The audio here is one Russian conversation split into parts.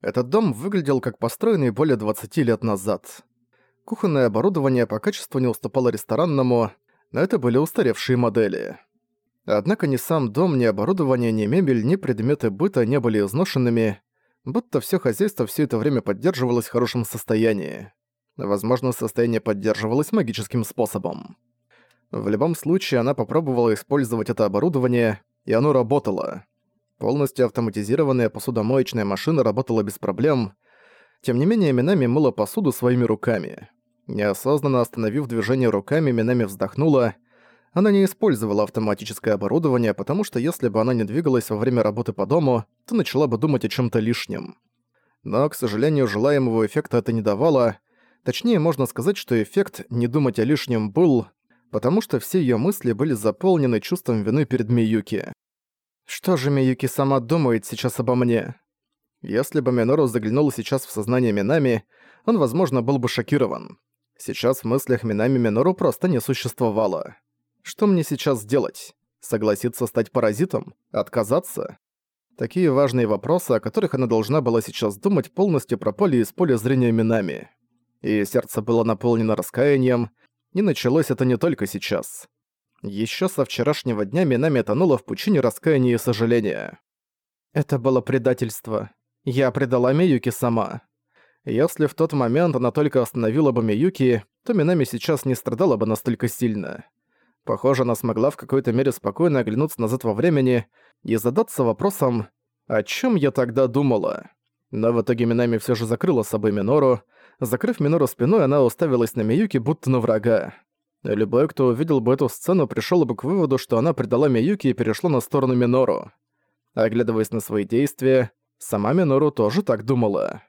Этот дом выглядел как построенный более 20 лет назад. Кухонное оборудование по качеству не уступало ресторанному, но это были устаревшие модели. Однако ни сам дом, ни оборудование, ни мебель, ни предметы быта не были изношенными, будто все хозяйство все это время поддерживалось в хорошем состоянии. Возможно, состояние поддерживалось магическим способом. В любом случае, она попробовала использовать это оборудование, и оно работало. Полностью автоматизированная посудомоечная машина работала без проблем. Тем не менее, Минами мыла посуду своими руками. Неосознанно остановив движение руками, Минами вздохнула. Она не использовала автоматическое оборудование, потому что если бы она не двигалась во время работы по дому, то начала бы думать о чем то лишнем. Но, к сожалению, желаемого эффекта это не давало, Точнее, можно сказать, что эффект «не думать о лишнем» был, потому что все её мысли были заполнены чувством вины перед Миюки. Что же Миюки сама думает сейчас обо мне? Если бы Минору заглянул сейчас в сознание Минами, он, возможно, был бы шокирован. Сейчас в мыслях Минами Минору просто не существовало. Что мне сейчас сделать? Согласиться стать паразитом? Отказаться? Такие важные вопросы, о которых она должна была сейчас думать, полностью пропали из поля зрения Минами и сердце было наполнено раскаянием, и началось это не только сейчас. Ещё со вчерашнего дня Минами тонула в пучине раскаяния и сожаления. Это было предательство. Я предала Миюки сама. Если в тот момент она только остановила бы Миюки, то Минами сейчас не страдала бы настолько сильно. Похоже, она смогла в какой-то мере спокойно оглянуться назад во времени и задаться вопросом «О чём я тогда думала?». Но в итоге Минами всё же закрыла собой Минору, Закрыв Минору спиной, она уставилась на Миюки, будто на врага. Любой, кто увидел бы эту сцену, пришёл бы к выводу, что она предала Миюки и перешла на сторону Минору. Оглядываясь на свои действия, сама Минору тоже так думала.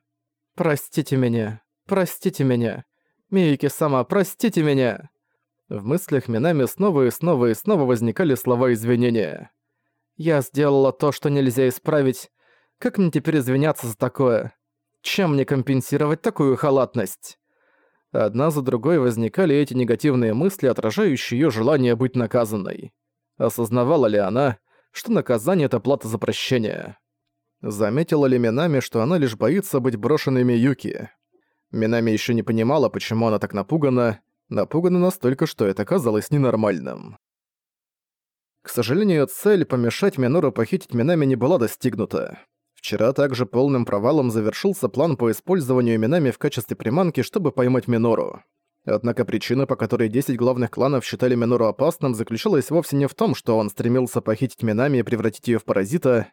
«Простите меня, простите меня. Миюки сама, простите меня!» В мыслях Минами снова и снова и снова возникали слова извинения. «Я сделала то, что нельзя исправить. Как мне теперь извиняться за такое? Чем мне компенсировать такую халатность? Одна за другой возникали эти негативные мысли, отражающие её желание быть наказанной. Осознавала ли она, что наказание — это плата за прощение? Заметила ли Минами, что она лишь боится быть брошенной Миюки? Минами ещё не понимала, почему она так напугана, напугана настолько, что это казалось ненормальным. К сожалению, цель помешать Минору похитить Минами не была достигнута. Вчера также полным провалом завершился план по использованию именами в качестве приманки, чтобы поймать Минору. Однако причина, по которой 10 главных кланов считали Минору опасным, заключалась вовсе не в том, что он стремился похитить Минами и превратить ее в паразита.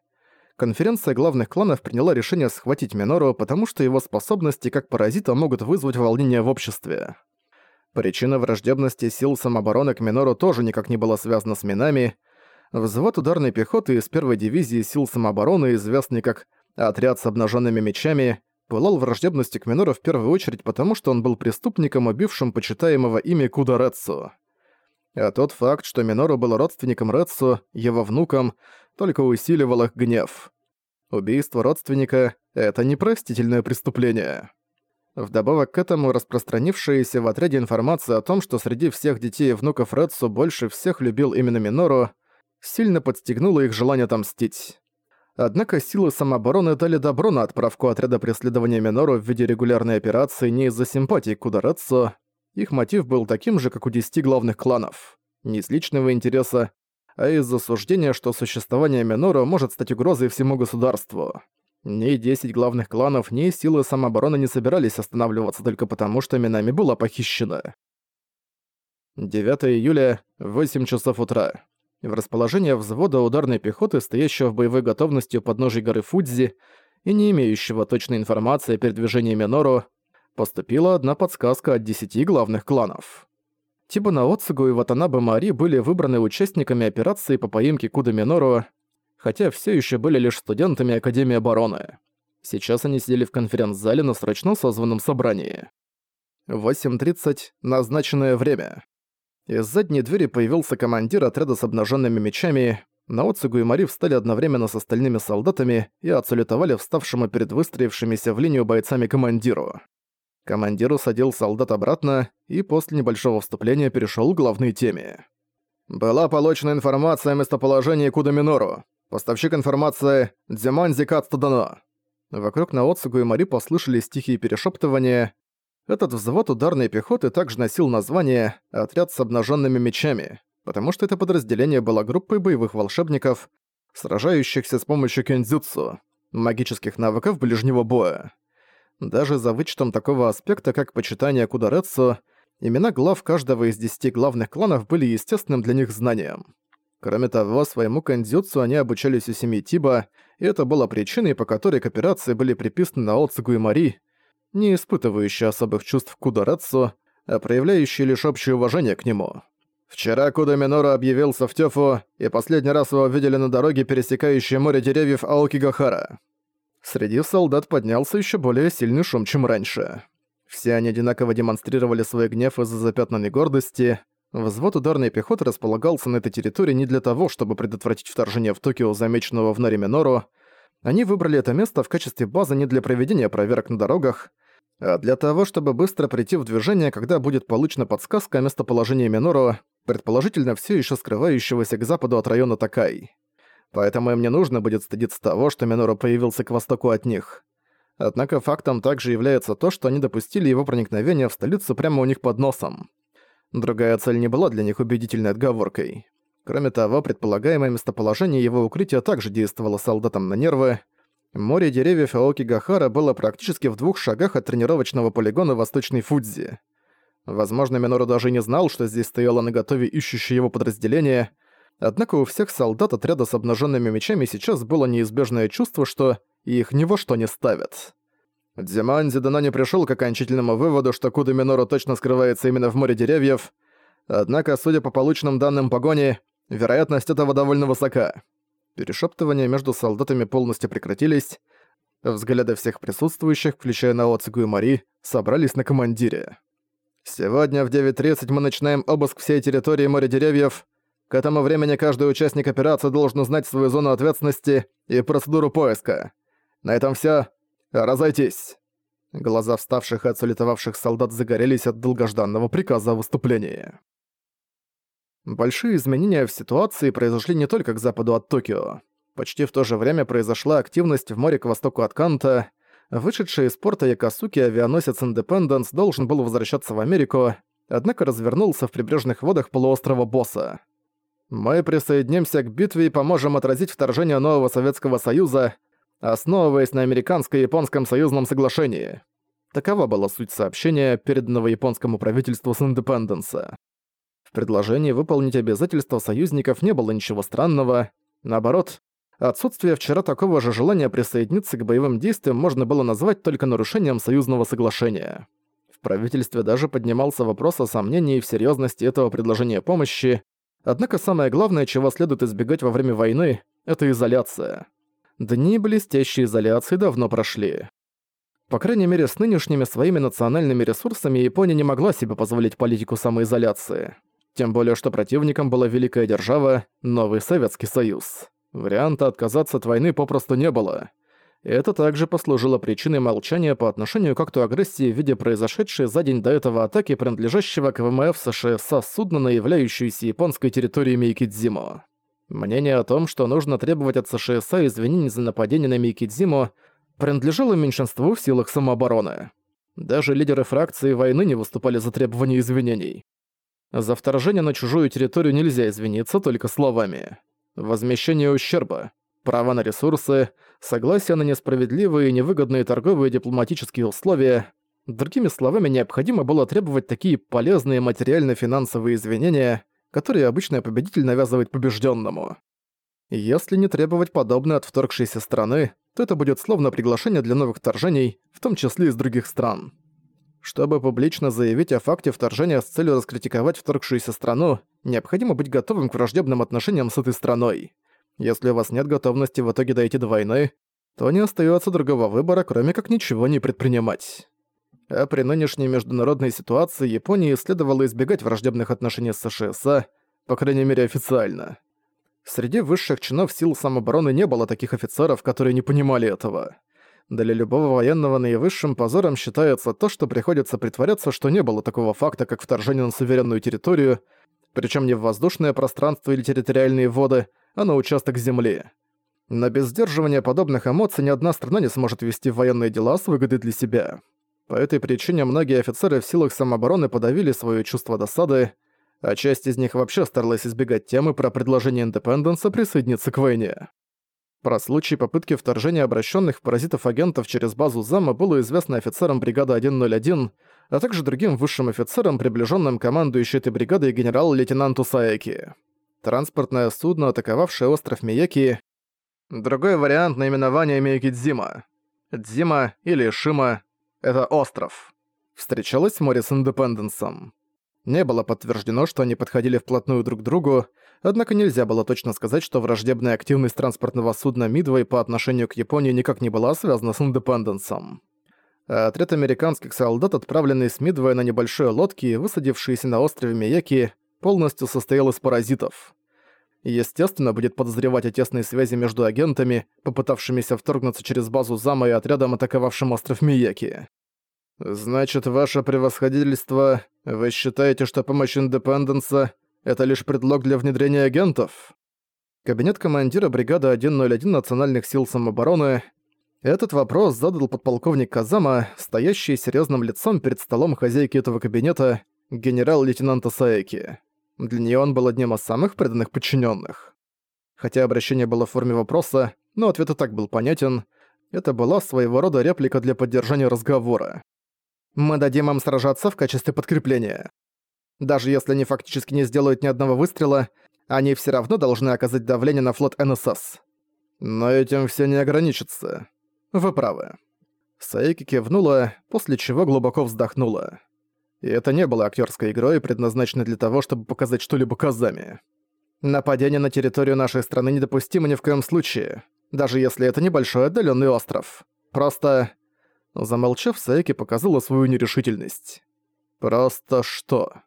Конференция главных кланов приняла решение схватить Минору, потому что его способности как паразита могут вызвать волнение в обществе. Причина враждебности сил самообороны к Минору тоже никак не была связана с Минами, взвод ударной пехоты из первой дивизии сил самообороны, известный как «Отряд с обнаженными мечами», пылал враждебностью к Минору в первую очередь потому, что он был преступником, убившим почитаемого ими Куда Рецу. А тот факт, что Минору был родственником Рецу, его внуком, только усиливал их гнев. Убийство родственника — это непростительное преступление. Вдобавок к этому распространившаяся в отряде информация о том, что среди всех детей и внуков Рецу больше всех любил именно Минору, сильно подстегнуло их желание отомстить. Однако силы самообороны дали добро на отправку отряда преследования Минору в виде регулярной операции не из-за симпатии к Ударецу. Их мотив был таким же, как у десяти главных кланов. Не из личного интереса, а из-за суждения, что существование Минору может стать угрозой всему государству. Ни десять главных кланов, ни силы самообороны не собирались останавливаться только потому, что Минами была похищена. 9 июля, 8 часов утра в расположение взвода ударной пехоты, стоящего в боевой готовности у подножия горы Фудзи и не имеющего точной информации о передвижении Минору, поступила одна подсказка от десяти главных кланов. Тибана Оцугу и Ватанабе Мари были выбраны участниками операции по поимке Куда Минору, хотя все еще были лишь студентами Академии обороны. Сейчас они сидели в конференц-зале на срочно созванном собрании. 8.30 – назначенное время. Из задней двери появился командир отряда с обнаженными мечами. Наоцугу и Мари встали одновременно с остальными солдатами и отсалютовали вставшему перед выстроившимися в линию бойцами командиру. Командир усадил солдат обратно и после небольшого вступления перешел к главной теме. «Была получена информация о местоположении Куда Минору. Поставщик информации Дзиман Зикат Стадано». Вокруг Наоцугу и Мари послышались тихие перешептывания. Этот взвод ударной пехоты также носил название «Отряд с обнаженными мечами», потому что это подразделение было группой боевых волшебников, сражающихся с помощью кендзюцу, магических навыков ближнего боя. Даже за вычетом такого аспекта, как почитание Кударецу, имена глав каждого из десяти главных кланов были естественным для них знанием. Кроме того, своему кандзюцу они обучались у семьи Тиба, и это было причиной, по которой к операции были приписаны на Оцигу и Мари, не испытывающие особых чувств к Кударецу, а проявляющие лишь общее уважение к нему. Вчера Куда Минору объявился в Тёфу, и последний раз его видели на дороге, пересекающей море деревьев Аокигахара. Среди солдат поднялся еще более сильный шум, чем раньше. Все они одинаково демонстрировали свой гнев из-за запятнанной гордости. Взвод ударной пехоты располагался на этой территории не для того, чтобы предотвратить вторжение в Токио, замеченного в Наре Минору. Они выбрали это место в качестве базы не для проведения проверок на дорогах, для того, чтобы быстро прийти в движение, когда будет получена подсказка о местоположении Минору, предположительно все еще скрывающегося к западу от района Такай поэтому им не нужно будет стыдиться того, что Минору появился к востоку от них. Однако фактом также является то, что они допустили его проникновение в столицу прямо у них под носом. Другая цель не была для них убедительной отговоркой. Кроме того, предполагаемое местоположение его укрытия также действовало солдатам на нервы. Море деревьев Аоки Гахара было практически в двух шагах от тренировочного полигона Восточной Фудзи. Возможно, Минору даже не знал, что здесь стояло наготове ищущее его подразделение — Однако у всех солдат отряда с обнаженными мечами сейчас было неизбежное чувство, что их ни во что не ставят. Дзиман Зидана не пришел к окончательному выводу, что Куда Минору точно скрывается именно в море деревьев, однако, судя по полученным данным погони, вероятность этого довольно высока. Перешептывания между солдатами полностью прекратились, взгляды всех присутствующих, включая Наоцигу и Мари, собрались на командире. «Сегодня в 9.30 мы начинаем обыск всей территории моря деревьев», к этому времени каждый участник операции должен знать свою зону ответственности и процедуру поиска. На этом всё. Разойтись. Глаза вставших и отсулетовавших солдат загорелись от долгожданного приказа о выступлении. Большие изменения в ситуации произошли не только к западу от Токио. Почти в то же время произошла активность в море к востоку от Канта. Вышедший из порта Якосуки авианосец Independence должен был возвращаться в Америку, однако развернулся в прибрежных водах полуострова Босса. Мы присоединимся к битве и поможем отразить вторжение нового Советского Союза, основываясь на американско-японском союзном соглашении. Такова была суть сообщения, переданного японскому правительству с Индепенденса. В предложении выполнить обязательства союзников не было ничего странного. Наоборот, отсутствие вчера такого же желания присоединиться к боевым действиям можно было назвать только нарушением союзного соглашения. В правительстве даже поднимался вопрос о сомнении в серьезности этого предложения помощи, Однако самое главное, чего следует избегать во время войны, это изоляция. Дни блестящей изоляции давно прошли. По крайней мере, с нынешними своими национальными ресурсами Япония не могла себе позволить политику самоизоляции. Тем более, что противником была великая держава, новый Советский Союз. Варианта отказаться от войны попросту не было. Это также послужило причиной молчания по отношению к акту агрессии в виде произошедшей за день до этого атаки принадлежащего к ВМФ США судна на являющуюся японской территорией Мейкидзимо. Мнение о том, что нужно требовать от США извинений за нападение на Мейкидзимо, принадлежало меньшинству в силах самообороны. Даже лидеры фракции войны не выступали за требование извинений. За вторжение на чужую территорию нельзя извиниться только словами. Возмещение ущерба, права на ресурсы, согласие на несправедливые и невыгодные торговые и дипломатические условия. Другими словами, необходимо было требовать такие полезные материально-финансовые извинения, которые обычно победитель навязывает побежденному. Если не требовать подобное от вторгшейся страны, то это будет словно приглашение для новых вторжений, в том числе из других стран. Чтобы публично заявить о факте вторжения с целью раскритиковать вторгшуюся страну, необходимо быть готовым к враждебным отношениям с этой страной. Если у вас нет готовности в итоге дойти до войны, то не остается другого выбора, кроме как ничего не предпринимать. А при нынешней международной ситуации Японии следовало избегать враждебных отношений с США, по крайней мере официально. Среди высших чинов сил самообороны не было таких офицеров, которые не понимали этого. Для любого военного наивысшим позором считается то, что приходится притворяться, что не было такого факта, как вторжение на суверенную территорию, причем не в воздушное пространство или территориальные воды, а на участок земли. Но без сдерживания подобных эмоций ни одна страна не сможет вести военные дела с выгодой для себя. По этой причине многие офицеры в силах самообороны подавили свое чувство досады, а часть из них вообще старалась избегать темы про предложение Индепенденса присоединиться к войне. Про случай попытки вторжения обращенных в паразитов агентов через базу Зама было известно офицерам бригады 101, а также другим высшим офицерам, приближенным командующей этой бригадой генерал-лейтенанту Саеки. Транспортное судно, атаковавшее остров Мияки, другой вариант наименования Миякидзима. Дзима или Шима — это остров. Встречалась в море с Индепенденсом. Не было подтверждено, что они подходили вплотную друг к другу, Однако нельзя было точно сказать, что враждебная активность транспортного судна Мидвей по отношению к Японии никак не была связана с Индепенденсом. отряд американских солдат, отправленный с Мидвея на небольшой лодке, высадившиеся на острове Мияки, полностью состоял из паразитов. Естественно, будет подозревать о тесной связи между агентами, попытавшимися вторгнуться через базу Зама и отрядом, атаковавшим остров Мияки. «Значит, ваше превосходительство, вы считаете, что помощь Индепенденса это лишь предлог для внедрения агентов. Кабинет командира бригады 101 национальных сил самообороны этот вопрос задал подполковник Казама, стоящий серьезным лицом перед столом хозяйки этого кабинета, генерал-лейтенанта Саеки. Для нее он был одним из самых преданных подчиненных. Хотя обращение было в форме вопроса, но ответ и так был понятен. Это была своего рода реплика для поддержания разговора. «Мы дадим им сражаться в качестве подкрепления. Даже если они фактически не сделают ни одного выстрела, они все равно должны оказать давление на флот НСС. Но этим все не ограничится. Вы правы. Саики кивнула, после чего глубоко вздохнула. И это не было актерской игрой, предназначенной для того, чтобы показать что-либо казами. Нападение на территорию нашей страны недопустимо ни в коем случае, даже если это небольшой отдаленный остров. Просто... Замолчав, Саики показала свою нерешительность. «Просто что?»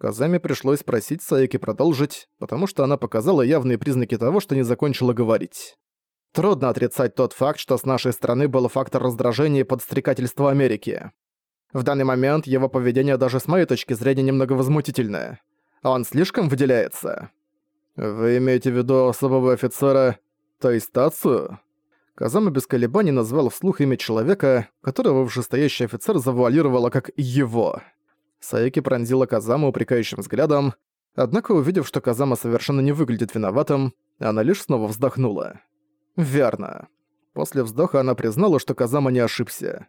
Казами пришлось просить Саеки продолжить, потому что она показала явные признаки того, что не закончила говорить. Трудно отрицать тот факт, что с нашей стороны был фактор раздражения и подстрекательства Америки. В данный момент его поведение даже с моей точки зрения немного возмутительное. Он слишком выделяется. Вы имеете в виду особого офицера, то есть Тацию? Казама без колебаний назвал вслух имя человека, которого вышестоящий офицер завуалировала как «его». Саеки пронзила Казама упрекающим взглядом, однако увидев, что Казама совершенно не выглядит виноватым, она лишь снова вздохнула. «Верно». После вздоха она признала, что Казама не ошибся.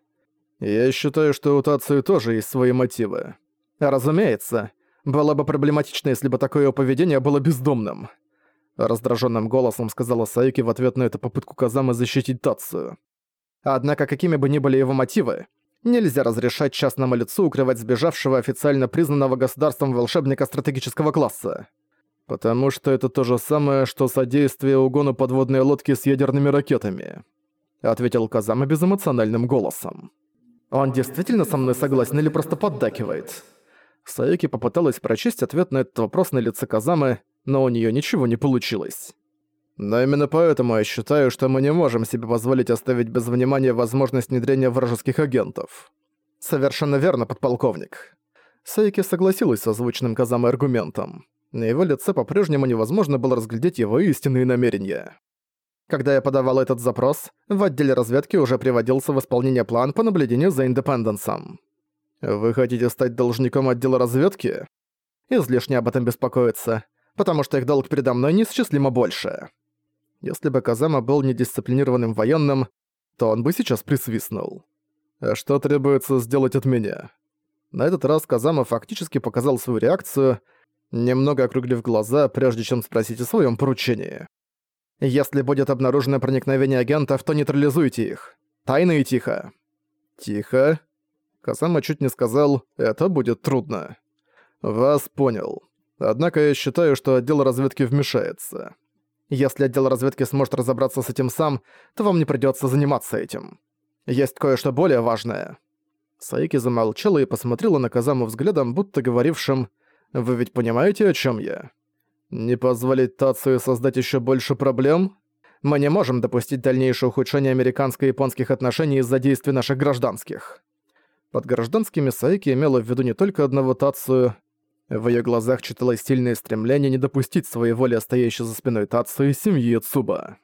«Я считаю, что у Тацию тоже есть свои мотивы». «Разумеется. Было бы проблематично, если бы такое поведение было бездомным». Раздраженным голосом сказала Саики в ответ на эту попытку Казамы защитить Тацию. Однако какими бы ни были его мотивы, Нельзя разрешать частному лицу укрывать сбежавшего официально признанного государством волшебника стратегического класса. Потому что это то же самое, что содействие угону подводной лодки с ядерными ракетами», ответил Казама безэмоциональным голосом. «Он действительно со мной согласен или просто поддакивает?» Саюки попыталась прочесть ответ на этот вопрос на лице Казамы, но у нее ничего не получилось. Но именно поэтому я считаю, что мы не можем себе позволить оставить без внимания возможность внедрения вражеских агентов. Совершенно верно, подполковник. Сайки согласилась с озвученным Казамой аргументом. На его лице по-прежнему невозможно было разглядеть его истинные намерения. Когда я подавал этот запрос, в отделе разведки уже приводился в исполнение план по наблюдению за Индепенденсом. Вы хотите стать должником отдела разведки? Излишне об этом беспокоиться, потому что их долг передо мной неисчислимо больше. Если бы Казама был недисциплинированным военным, то он бы сейчас присвистнул. А что требуется сделать от меня? На этот раз Казама фактически показал свою реакцию, немного округлив глаза, прежде чем спросить о своем поручении. «Если будет обнаружено проникновение агентов, то нейтрализуйте их. Тайно и тихо». «Тихо?» Казама чуть не сказал «это будет трудно». «Вас понял. Однако я считаю, что отдел разведки вмешается. Если отдел разведки сможет разобраться с этим сам, то вам не придётся заниматься этим. Есть кое-что более важное». Саики замолчала и посмотрела на Казаму взглядом, будто говорившим «Вы ведь понимаете, о чём я?» «Не позволить Тацию создать ещё больше проблем?» «Мы не можем допустить дальнейшее ухудшение американско-японских отношений из-за действий наших гражданских». Под гражданскими Саики имела в виду не только одного Тацию, в её глазах читалось сильное стремление не допустить своей воли стоящей за спиной Тацу и семьи Цуба.